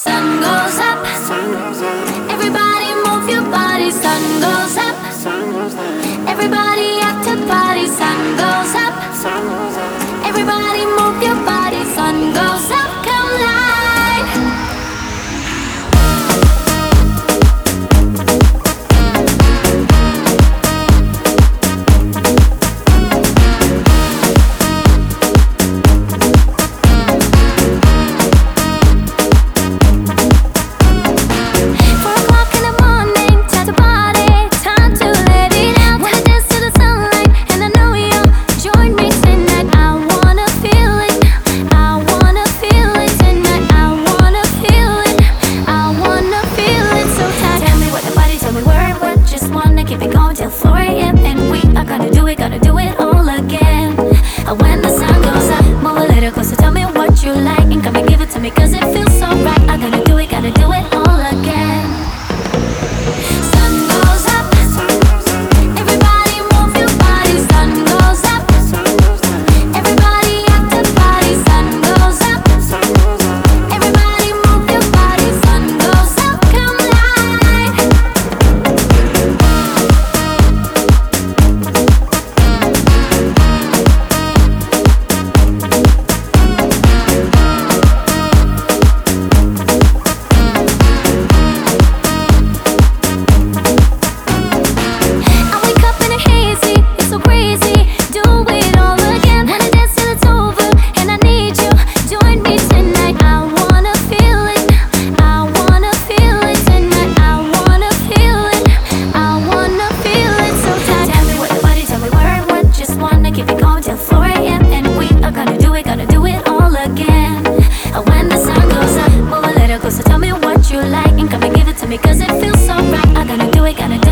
Sun goes up. Everybody move your body. Sun goes up. Everybody. heels Move a little closer, tell me what you like And come and give it to me cause it feels so right. I gotta do it, gotta do it.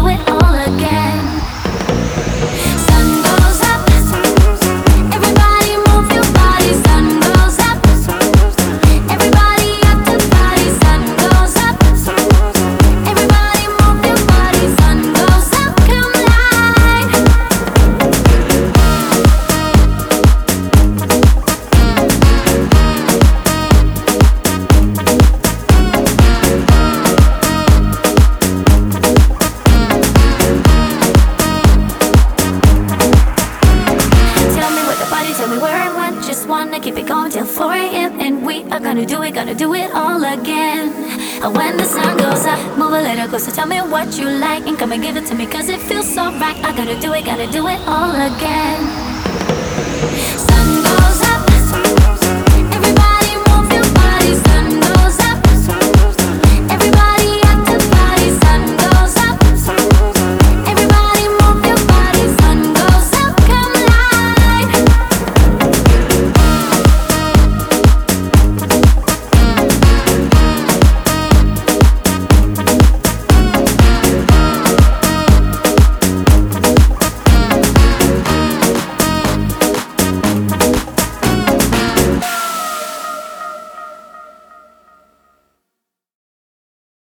wanna keep it going till 4 a.m. And we are gonna do it, gonna do it all again. And when the sun goes up, move a little closer. Tell me what you like and come and give it to me, cause it feels so right. I gotta do it, gotta do it all again. Sun goes up.